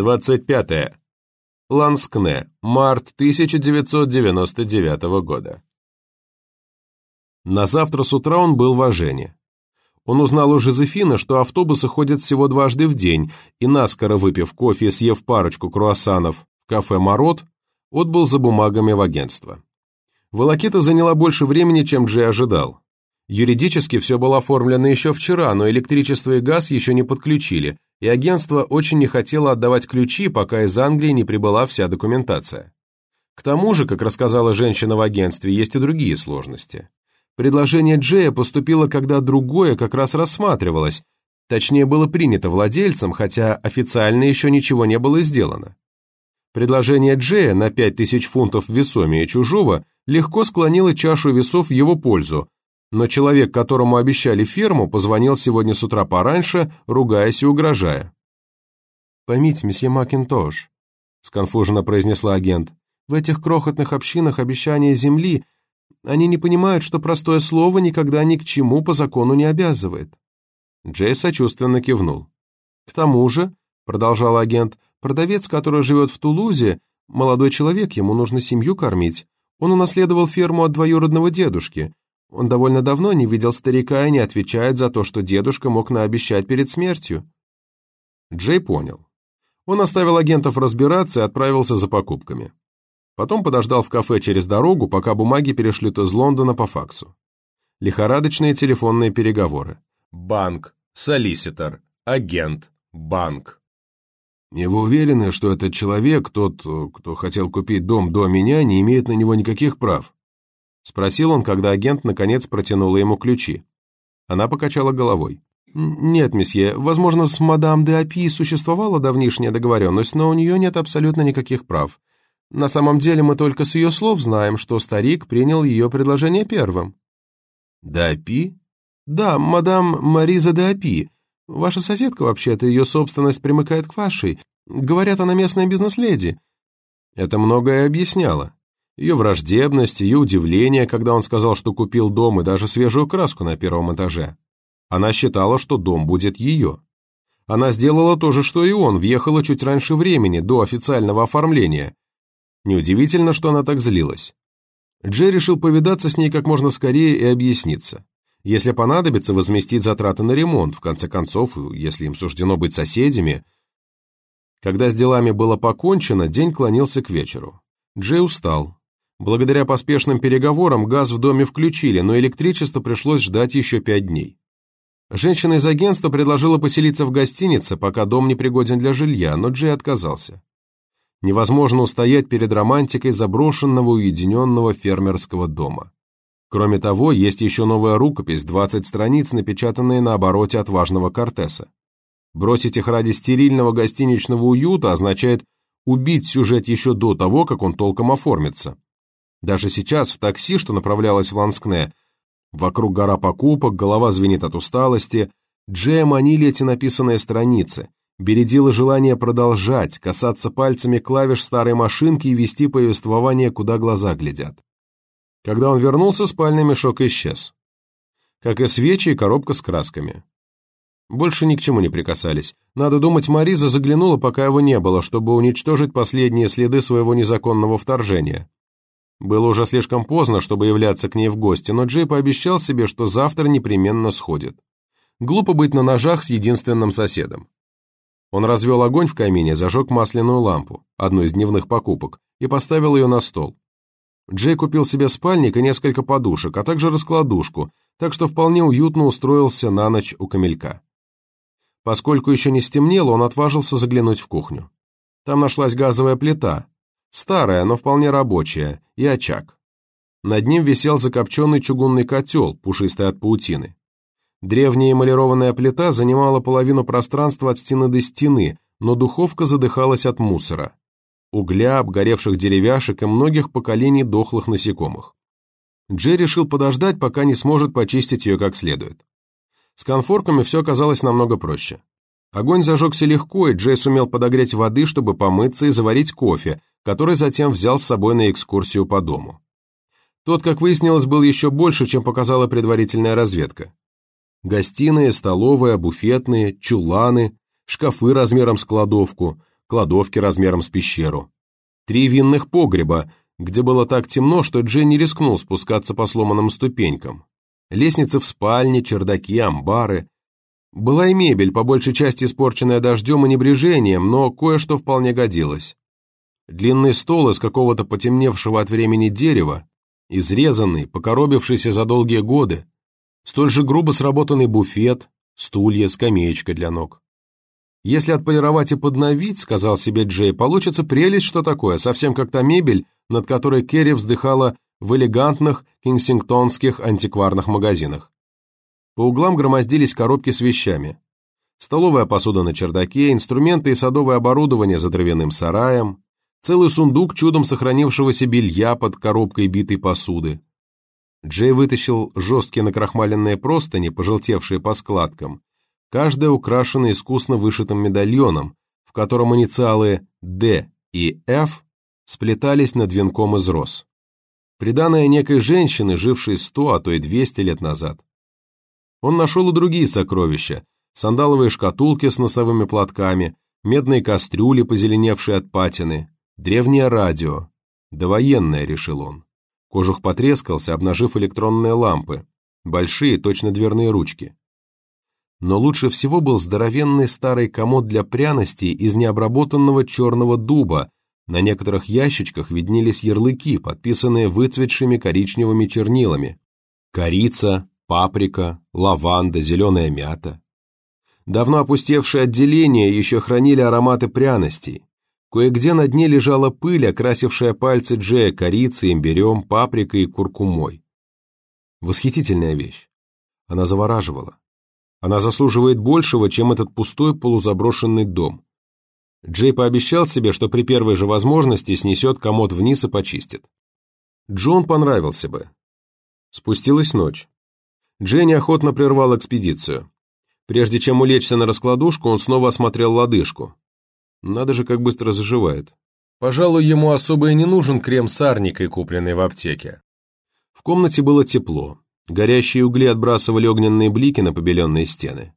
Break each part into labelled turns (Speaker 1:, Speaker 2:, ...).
Speaker 1: 25. -е. Ланскне, март 1999 года. На завтра с утра он был в Ажене. Он узнал у Жозефина, что автобусы ходят всего дважды в день, и наскоро выпив кофе и съев парочку круассанов в кафе «Мород», отбыл за бумагами в агентство. Волокита заняла больше времени, чем Джей ожидал. Юридически все было оформлено еще вчера, но электричество и газ еще не подключили, и агентство очень не хотело отдавать ключи, пока из Англии не прибыла вся документация. К тому же, как рассказала женщина в агентстве, есть и другие сложности. Предложение Джея поступило, когда другое как раз рассматривалось, точнее было принято владельцем, хотя официально еще ничего не было сделано. Предложение Джея на 5000 фунтов весомее чужого легко склонило чашу весов в его пользу, но человек, которому обещали ферму, позвонил сегодня с утра пораньше, ругаясь и угрожая. «Поймите, месье Макинтош», — сконфуженно произнесла агент, «в этих крохотных общинах обещания земли, они не понимают, что простое слово никогда ни к чему по закону не обязывает». Джей сочувственно кивнул. «К тому же», — продолжал агент, «продавец, который живет в Тулузе, молодой человек, ему нужно семью кормить. Он унаследовал ферму от двоюродного дедушки, он довольно давно не видел старика и не отвечает за то, что дедушка мог наобещать перед смертью. Джей понял. Он оставил агентов разбираться и отправился за покупками. Потом подождал в кафе через дорогу, пока бумаги перешлют из Лондона по факсу. Лихорадочные телефонные переговоры. Банк, солиситор, агент, банк.
Speaker 2: И вы уверены, что этот человек, тот, кто хотел купить дом до меня, не имеет на него никаких прав?
Speaker 1: — спросил он, когда агент наконец протянула ему ключи. Она покачала головой. «Нет, месье, возможно, с мадам де Апи существовала давнишняя договоренность, но у нее нет абсолютно никаких прав. На самом деле мы только с ее слов знаем, что старик принял ее предложение первым».
Speaker 2: «Де Апи?»
Speaker 1: «Да, мадам Мариза де Апи. Ваша соседка, вообще-то, ее собственность примыкает к вашей. Говорят, она местная бизнес-леди». Это многое объясняло ее враждебность, ее удивление, когда он сказал, что купил дом и даже свежую краску на первом этаже. Она считала, что дом будет ее. Она сделала то же, что и он, въехала чуть раньше времени, до официального оформления. Неудивительно, что она так злилась. Джей решил повидаться с ней как можно скорее и объясниться. Если понадобится, возместить затраты на ремонт, в конце концов, если им суждено быть соседями. Когда с делами было покончено, день клонился к вечеру. Джей устал, Благодаря поспешным переговорам газ в доме включили, но электричество пришлось ждать еще пять дней. Женщина из агентства предложила поселиться в гостинице, пока дом не пригоден для жилья, но Джей отказался. Невозможно устоять перед романтикой заброшенного уединенного фермерского дома. Кроме того, есть еще новая рукопись, 20 страниц, напечатанные на обороте отважного Кортеса. Бросить их ради стерильного гостиничного уюта означает убить сюжет еще до того, как он толком оформится. Даже сейчас в такси, что направлялось в Ланскне, вокруг гора покупок, голова звенит от усталости, Джея манили эти написанные страницы, бередило желание продолжать, касаться пальцами клавиш старой машинки и вести повествование, куда глаза глядят. Когда он вернулся, спальный мешок исчез. Как и свечи и коробка с красками. Больше ни к чему не прикасались. Надо думать, Мариза заглянула, пока его не было, чтобы уничтожить последние следы своего незаконного вторжения. Было уже слишком поздно, чтобы являться к ней в гости, но Джей пообещал себе, что завтра непременно сходит. Глупо быть на ножах с единственным соседом. Он развел огонь в камине, зажег масляную лампу, одну из дневных покупок, и поставил ее на стол. Джей купил себе спальник и несколько подушек, а также раскладушку, так что вполне уютно устроился на ночь у камелька. Поскольку еще не стемнело, он отважился заглянуть в кухню. Там нашлась газовая плита, Старая, но вполне рабочая, и очаг. Над ним висел закопченный чугунный котел, пушистый от паутины. Древняя эмалированная плита занимала половину пространства от стены до стены, но духовка задыхалась от мусора. Угля, обгоревших деревяшек и многих поколений дохлых насекомых. Джей решил подождать, пока не сможет почистить ее как следует. С конфорками все оказалось намного проще. Огонь зажегся легко, и Джей сумел подогреть воды, чтобы помыться и заварить кофе, который затем взял с собой на экскурсию по дому. Тот, как выяснилось, был еще больше, чем показала предварительная разведка. Гостиные, столовая, буфетные, чуланы, шкафы размером с кладовку, кладовки размером с пещеру, три винных погреба, где было так темно, что Джей не рискнул спускаться по сломанным ступенькам, лестницы в спальне, чердаки, амбары. Была и мебель, по большей части испорченная дождем и небрежением, но кое-что вполне годилось. Длинный стол из какого-то потемневшего от времени дерева, изрезанный, покоробившийся за долгие годы, столь же грубо сработанный буфет, стулья, скамеечка для ног. Если отполировать и подновить, сказал себе Джей, получится прелесть, что такое, совсем как та мебель, над которой Керри вздыхала в элегантных кенсингтонских антикварных магазинах. По углам громоздились коробки с вещами. Столовая посуда на чердаке, инструменты и садовое оборудование за дровяным сараем, целый сундук чудом сохранившегося белья под коробкой битой посуды. Джей вытащил жесткие накрахмаленные простыни, пожелтевшие по складкам, каждая украшена искусно вышитым медальоном, в котором инициалы «Д» и «Ф» сплетались над венком из роз приданное некой женщины, жившей сто, а то и двести лет назад. Он нашел и другие сокровища, сандаловые шкатулки с носовыми платками, медные кастрюли, позеленевшие от патины, древнее радио. Довоенное, решил он. Кожух потрескался, обнажив электронные лампы, большие, точно дверные ручки. Но лучше всего был здоровенный старый комод для пряностей из необработанного черного дуба, на некоторых ящичках виднелись ярлыки, подписанные выцветшими коричневыми чернилами. Корица, паприка, лаванда, зеленая мята. Давно опустевшие отделения еще хранили ароматы пряностей. Кое-где на дне лежала пыль, окрасившая пальцы Джея корицей, имбирем, паприкой и куркумой. Восхитительная вещь. Она завораживала. Она заслуживает большего, чем этот пустой полузаброшенный дом. Джей пообещал себе, что при первой же возможности снесет комод вниз и почистит. Джон понравился бы. Спустилась ночь. Джей неохотно прервал экспедицию. Прежде чем улечься на раскладушку, он снова осмотрел лодыжку. Надо же, как быстро заживает. Пожалуй, ему особо и не нужен крем с арникой, купленный в аптеке. В комнате было тепло. Горящие угли отбрасывали огненные блики на побеленные стены.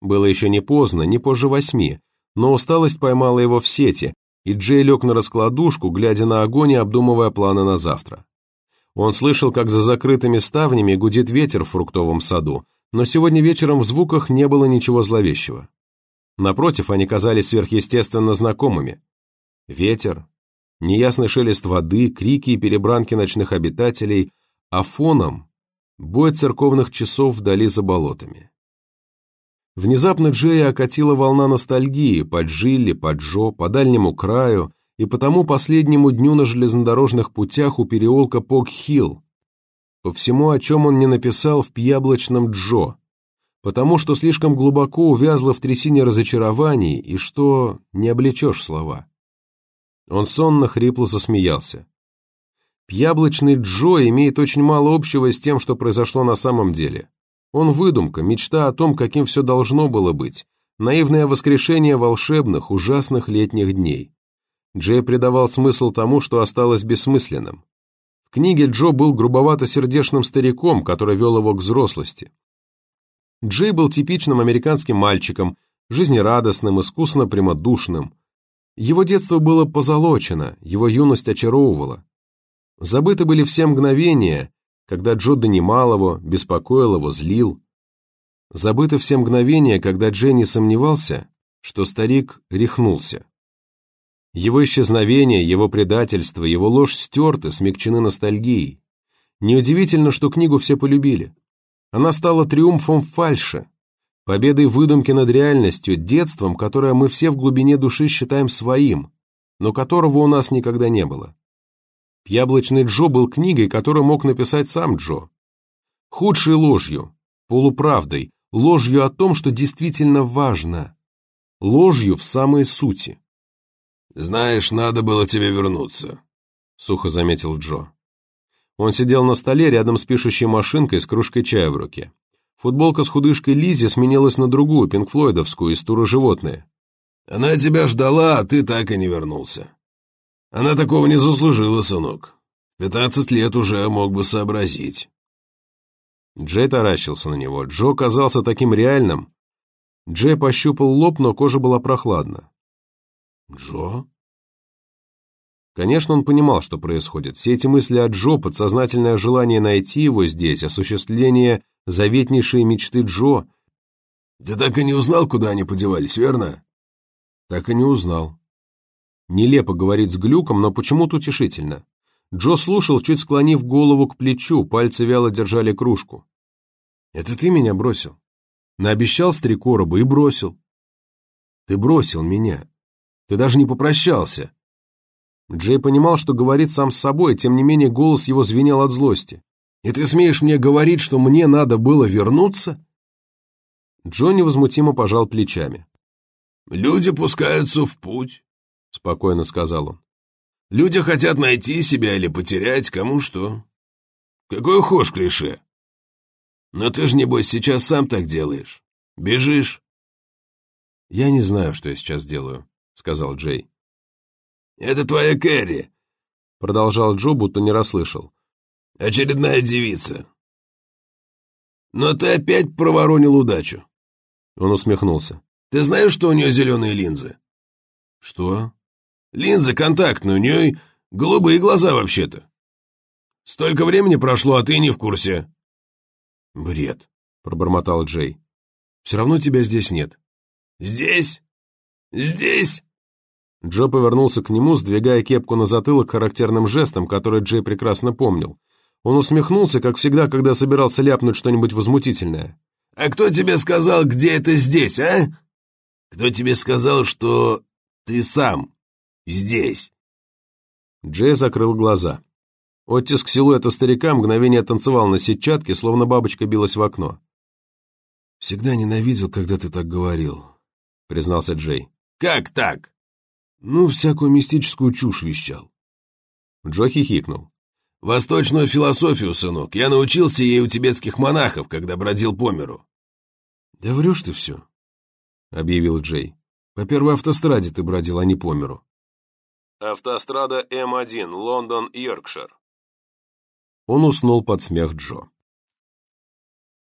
Speaker 1: Было еще не поздно, не позже восьми, но усталость поймала его в сети, и Джей лег на раскладушку, глядя на огонь и обдумывая планы на завтра. Он слышал, как за закрытыми ставнями гудит ветер в фруктовом саду, но сегодня вечером в звуках не было ничего зловещего. Напротив, они казались сверхъестественно знакомыми. Ветер, неясный шелест воды, крики и перебранки ночных обитателей, а фоном — бой церковных часов вдали за болотами. Внезапно Джея окатила волна ностальгии по Джилли, по Джо, по дальнему краю и по тому последнему дню на железнодорожных путях у переулка Пок-Хилл, по всему, о чем он не написал в «Пьяблочном Джо», потому что слишком глубоко увязло в трясине разочарований и что не облечешь слова. Он сонно хрипло засмеялся. Пьяблочный Джо имеет очень мало общего с тем, что произошло на самом деле. Он выдумка, мечта о том, каким все должно было быть, наивное воскрешение волшебных, ужасных летних дней. Джей придавал смысл тому, что осталось бессмысленным. В книге Джо был грубовато-сердечным стариком, который вел его к взрослости. Джей был типичным американским мальчиком, жизнерадостным, искусно прямодушным. Его детство было позолочено, его юность очаровывала. Забыты были все мгновения, когда Джо донимал его, беспокоил его, злил. Забыто все мгновения, когда Дженни сомневался, что старик рехнулся. Его исчезновение, его предательство, его ложь стерты, смягчены ностальгией. Неудивительно, что книгу все полюбили. Она стала триумфом фальши, победой выдумки над реальностью, детством, которое мы все в глубине души считаем своим, но которого у нас никогда не было. Яблочный Джо был книгой, которую мог написать сам Джо. Худшей ложью, полуправдой, ложью о том, что действительно важно, ложью в самой сути.
Speaker 2: «Знаешь, надо было тебе вернуться», — сухо заметил Джо.
Speaker 1: Он сидел на столе рядом с пишущей машинкой с кружкой чая в руке. Футболка с худышкой Лизи сменилась на другую, пинкфлойдовскую, из тура «Животные».
Speaker 2: «Она тебя ждала, а ты так и не вернулся». Она такого не заслужила, сынок. Пятнадцать лет уже мог бы сообразить.
Speaker 1: Джей таращился на него. Джо казался таким реальным. Джей пощупал лоб, но кожа была прохладна.
Speaker 2: Джо?
Speaker 1: Конечно, он понимал, что происходит. Все эти мысли о Джо, подсознательное желание найти его здесь, осуществление заветнейшей мечты Джо.
Speaker 2: Ты так и не узнал, куда они подевались, верно?
Speaker 1: Так и не узнал. Нелепо говорить с глюком, но почему-то утешительно. Джо слушал, чуть склонив голову к плечу, пальцы вяло держали кружку. «Это ты меня бросил?» Наобещал с три короба и бросил. «Ты бросил меня. Ты даже не попрощался». Джей понимал, что говорит сам с собой, тем не менее голос его звенел от злости. «И ты смеешь мне говорить, что мне надо было вернуться?» Джо невозмутимо пожал плечами.
Speaker 2: «Люди пускаются в путь», — спокойно сказал он. «Люди хотят найти себя или потерять, кому что. Какой хошь клише. Но ты же, небось, сейчас сам так делаешь. Бежишь».
Speaker 1: «Я не знаю, что я сейчас делаю», — сказал Джей.
Speaker 2: «Это твоя Кэрри», — продолжал Джо, будто не расслышал. «Очередная девица. Но ты опять проворонил удачу».
Speaker 1: Он усмехнулся.
Speaker 2: «Ты знаешь, что у нее зеленые линзы?»
Speaker 1: «Что?»
Speaker 2: «Линзы контактные, у нее голубые глаза вообще-то. Столько времени прошло, а ты не в курсе».
Speaker 1: «Бред», — пробормотал Джей. «Все равно тебя здесь нет».
Speaker 2: «Здесь? Здесь?»
Speaker 1: Джо повернулся к нему, сдвигая кепку на затылок характерным жестом, который Джей прекрасно помнил. Он усмехнулся, как всегда, когда собирался ляпнуть что-нибудь возмутительное.
Speaker 2: «А кто тебе сказал, где это здесь, а? Кто тебе сказал, что ты сам здесь?»
Speaker 1: Джей закрыл глаза. Оттиск силуэта старика мгновение танцевал на сетчатке, словно бабочка билась в окно. «Всегда ненавидел, когда ты так говорил», — признался Джей.
Speaker 2: «Как так?»
Speaker 1: «Ну, всякую мистическую чушь вещал». Джо хихикнул.
Speaker 2: «Восточную философию, сынок, я научился ей у тибетских монахов, когда бродил по миру».
Speaker 1: «Да врешь ты все», — объявил Джей. «По первой автостраде ты бродил, а не по миру».
Speaker 3: Автострада М1, Лондон, Йоркшир.
Speaker 1: Он уснул под смех Джо.